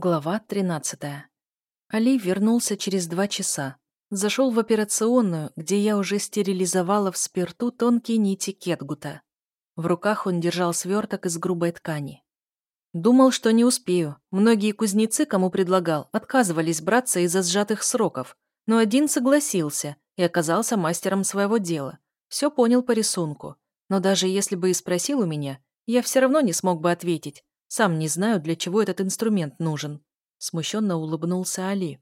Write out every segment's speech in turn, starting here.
Глава 13. Али вернулся через два часа. Зашел в операционную, где я уже стерилизовала в спирту тонкие нити кетгута. В руках он держал сверток из грубой ткани. Думал, что не успею. Многие кузнецы, кому предлагал, отказывались браться из-за сжатых сроков. Но один согласился и оказался мастером своего дела. Все понял по рисунку. Но даже если бы и спросил у меня, я все равно не смог бы ответить, сам не знаю, для чего этот инструмент нужен. Смущенно улыбнулся Али,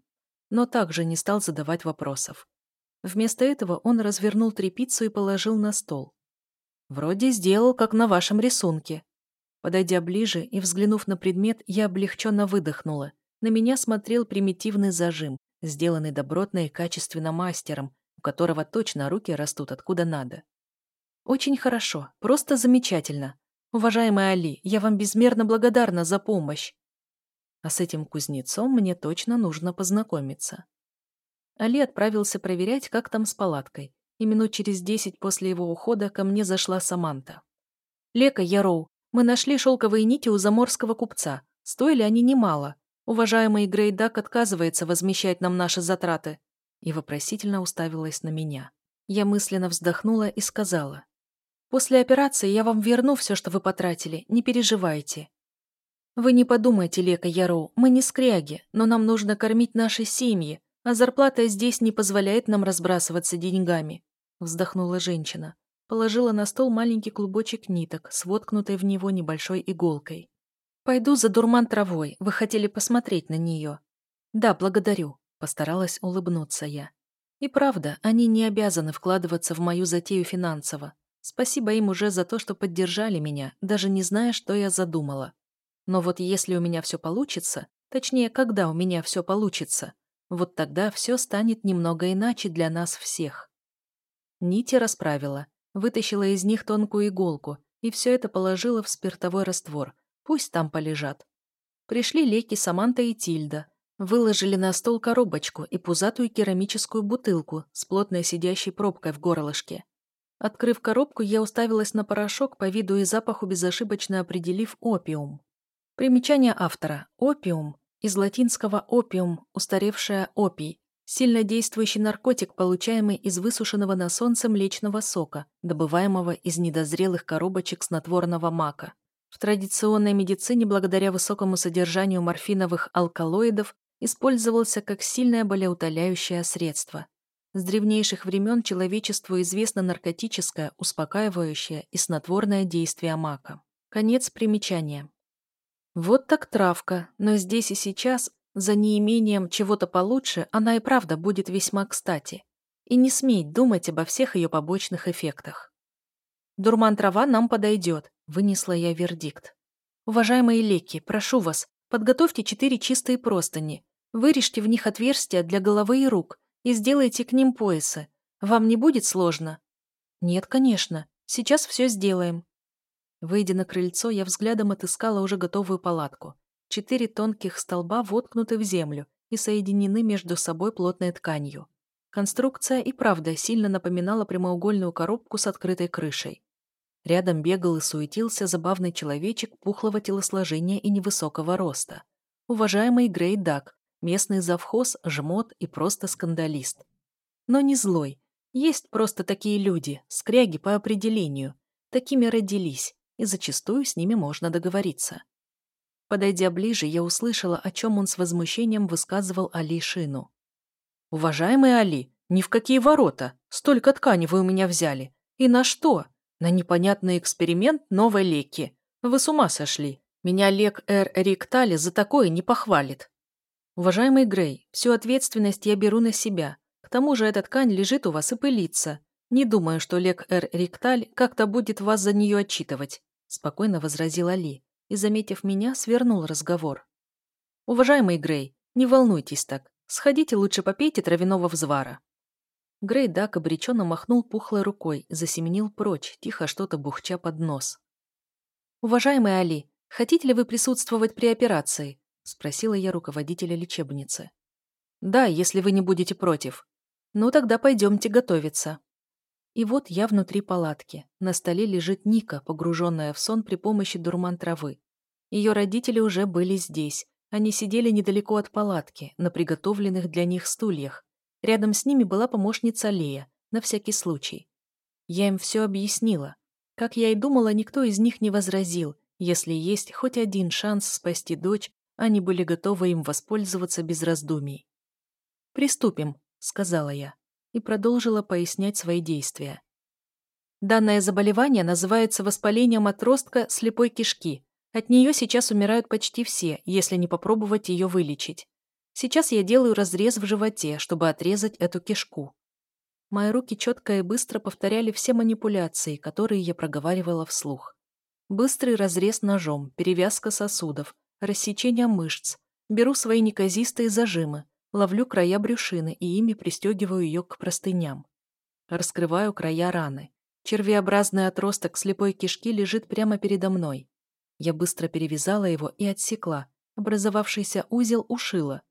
но также не стал задавать вопросов. Вместо этого он развернул трепицу и положил на стол. «Вроде сделал, как на вашем рисунке». Подойдя ближе и взглянув на предмет, я облегченно выдохнула. На меня смотрел примитивный зажим, сделанный добротно и качественно мастером, у которого точно руки растут откуда надо. «Очень хорошо, просто замечательно. «Уважаемый Али, я вам безмерно благодарна за помощь». А с этим кузнецом мне точно нужно познакомиться. Али отправился проверять, как там с палаткой, и минут через десять после его ухода ко мне зашла Саманта. «Лека, Яроу, мы нашли шелковые нити у заморского купца. Стоили они немало. Уважаемый Грейдак отказывается возмещать нам наши затраты». И вопросительно уставилась на меня. Я мысленно вздохнула и сказала. После операции я вам верну все, что вы потратили, не переживайте. Вы не подумайте, Лека Яроу, мы не скряги, но нам нужно кормить наши семьи, а зарплата здесь не позволяет нам разбрасываться деньгами. Вздохнула женщина. Положила на стол маленький клубочек ниток с в него небольшой иголкой. «Пойду за дурман травой, вы хотели посмотреть на нее». «Да, благодарю», — постаралась улыбнуться я. И правда, они не обязаны вкладываться в мою затею финансово. Спасибо им уже за то, что поддержали меня, даже не зная, что я задумала. Но вот если у меня все получится, точнее, когда у меня все получится, вот тогда все станет немного иначе для нас всех. Нити расправила, вытащила из них тонкую иголку и все это положила в спиртовой раствор. Пусть там полежат. Пришли Леки, Саманта и Тильда. Выложили на стол коробочку и пузатую керамическую бутылку с плотной сидящей пробкой в горлышке. Открыв коробку, я уставилась на порошок, по виду и запаху безошибочно определив опиум. Примечание автора. Опиум из латинского опиум, устаревшая опий, сильно действующий наркотик, получаемый из высушенного на солнце млечного сока, добываемого из недозрелых коробочек снотворного мака. В традиционной медицине, благодаря высокому содержанию морфиновых алкалоидов, использовался как сильное болеутоляющее средство. С древнейших времен человечеству известно наркотическое, успокаивающее и снотворное действие мака. Конец примечания. Вот так травка, но здесь и сейчас, за неимением чего-то получше, она и правда будет весьма кстати. И не сметь думать обо всех ее побочных эффектах. «Дурман-трава нам подойдет», — вынесла я вердикт. «Уважаемые леки, прошу вас, подготовьте четыре чистые простыни, вырежьте в них отверстия для головы и рук, и сделайте к ним поясы. Вам не будет сложно?» «Нет, конечно. Сейчас все сделаем». Выйдя на крыльцо, я взглядом отыскала уже готовую палатку. Четыре тонких столба воткнуты в землю и соединены между собой плотной тканью. Конструкция и правда сильно напоминала прямоугольную коробку с открытой крышей. Рядом бегал и суетился забавный человечек пухлого телосложения и невысокого роста. Уважаемый Грей Дак, Местный завхоз, жмот и просто скандалист. Но не злой. Есть просто такие люди, скряги по определению. Такими родились, и зачастую с ними можно договориться. Подойдя ближе, я услышала, о чем он с возмущением высказывал Али Шину. «Уважаемый Али, ни в какие ворота! Столько ткани вы у меня взяли! И на что? На непонятный эксперимент новой леки. Вы с ума сошли! Меня Лек Эр Риктали за такое не похвалит!» «Уважаемый Грей, всю ответственность я беру на себя. К тому же эта ткань лежит у вас и пылится. Не думаю, что Лек Эр Рикталь как-то будет вас за нее отчитывать», спокойно возразил Али и, заметив меня, свернул разговор. «Уважаемый Грей, не волнуйтесь так. Сходите лучше попейте травяного взвара». Грей Дак обреченно махнул пухлой рукой, засеменил прочь, тихо что-то бухча под нос. «Уважаемый Али, хотите ли вы присутствовать при операции? — спросила я руководителя лечебницы. «Да, если вы не будете против. Ну, тогда пойдемте готовиться». И вот я внутри палатки. На столе лежит Ника, погруженная в сон при помощи дурман травы. Ее родители уже были здесь, Они сидели недалеко от палатки, на приготовленных для них стульях. Рядом с ними была помощница Лея, на всякий случай. Я им все объяснила. Как я и думала, никто из них не возразил. Если есть хоть один шанс спасти дочь, они были готовы им воспользоваться без раздумий. «Приступим», — сказала я, и продолжила пояснять свои действия. Данное заболевание называется воспалением отростка слепой кишки. От нее сейчас умирают почти все, если не попробовать ее вылечить. Сейчас я делаю разрез в животе, чтобы отрезать эту кишку. Мои руки четко и быстро повторяли все манипуляции, которые я проговаривала вслух. Быстрый разрез ножом, перевязка сосудов, рассечение мышц. Беру свои неказистые зажимы, ловлю края брюшины и ими пристегиваю ее к простыням. Раскрываю края раны. Червеобразный отросток слепой кишки лежит прямо передо мной. Я быстро перевязала его и отсекла. Образовавшийся узел ушила.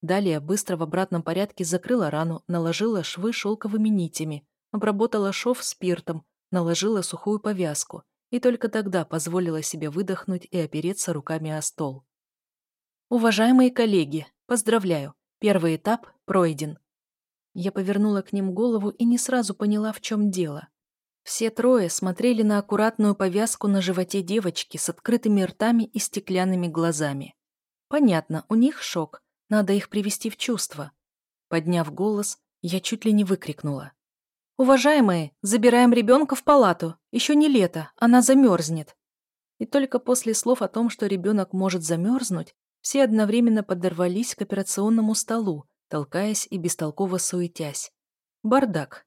Далее быстро в обратном порядке закрыла рану, наложила швы шелковыми нитями, обработала шов спиртом, наложила сухую повязку и только тогда позволила себе выдохнуть и опереться руками о стол. Уважаемые коллеги, поздравляю, первый этап пройден. Я повернула к ним голову и не сразу поняла, в чем дело. Все трое смотрели на аккуратную повязку на животе девочки с открытыми ртами и стеклянными глазами. Понятно, у них шок, надо их привести в чувство. Подняв голос, я чуть ли не выкрикнула. «Уважаемые, забираем ребенка в палату. Еще не лето, она замерзнет». И только после слов о том, что ребенок может замерзнуть, все одновременно подорвались к операционному столу, толкаясь и бестолково суетясь. Бардак.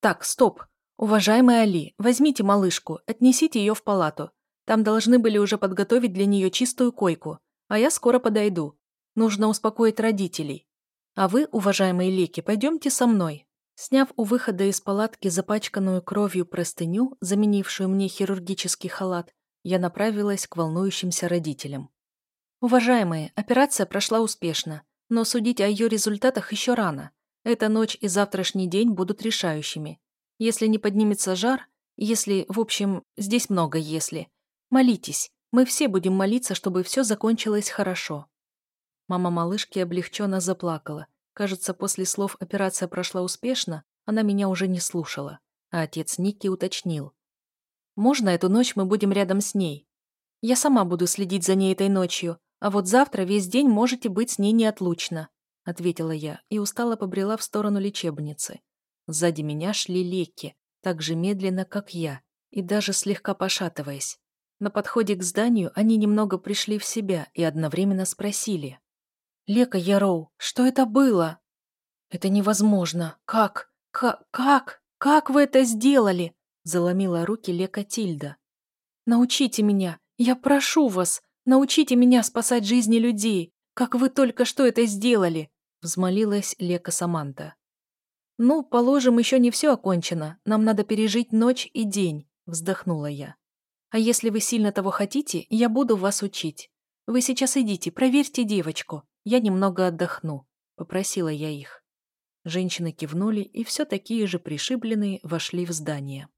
«Так, стоп. Уважаемый Али, возьмите малышку, отнесите ее в палату. Там должны были уже подготовить для нее чистую койку, а я скоро подойду. Нужно успокоить родителей. А вы, уважаемые Леки, пойдемте со мной. Сняв у выхода из палатки запачканную кровью простыню, заменившую мне хирургический халат, я направилась к волнующимся родителям. Уважаемые, операция прошла успешно, но судить о ее результатах еще рано. Эта ночь и завтрашний день будут решающими. Если не поднимется жар, если, в общем, здесь много «если», молитесь. Мы все будем молиться, чтобы все закончилось хорошо. Мама малышки облегченно заплакала, Кажется, после слов «операция прошла успешно», она меня уже не слушала, а отец Ники уточнил. «Можно эту ночь мы будем рядом с ней? Я сама буду следить за ней этой ночью, а вот завтра весь день можете быть с ней неотлучно», ответила я и устало побрела в сторону лечебницы. Сзади меня шли леки, так же медленно, как я, и даже слегка пошатываясь. На подходе к зданию они немного пришли в себя и одновременно спросили. «Лека Яроу, что это было?» «Это невозможно. Как? Как? Как? Как вы это сделали?» Заломила руки Лека Тильда. «Научите меня. Я прошу вас. Научите меня спасать жизни людей, как вы только что это сделали!» Взмолилась Лека Саманта. «Ну, положим, еще не все окончено. Нам надо пережить ночь и день», вздохнула я. «А если вы сильно того хотите, я буду вас учить. Вы сейчас идите, проверьте девочку. Я немного отдохну», — попросила я их. Женщины кивнули и все такие же пришибленные вошли в здание.